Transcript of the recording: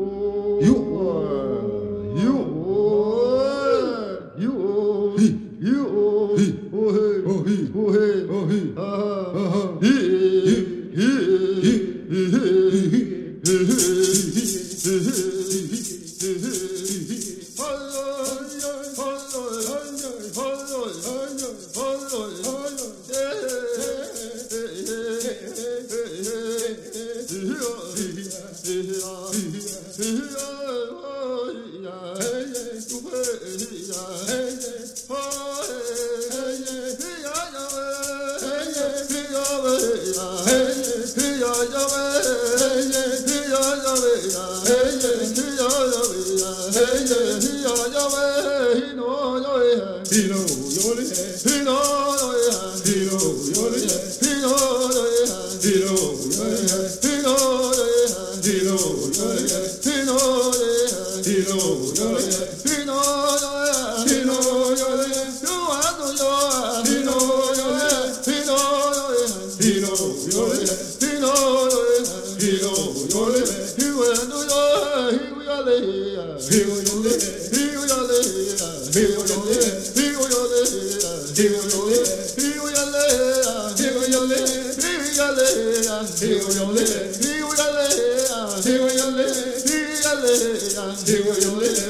me. hey yeah, hey, hey, hey, yeah, hey, yeah, See you, see you live?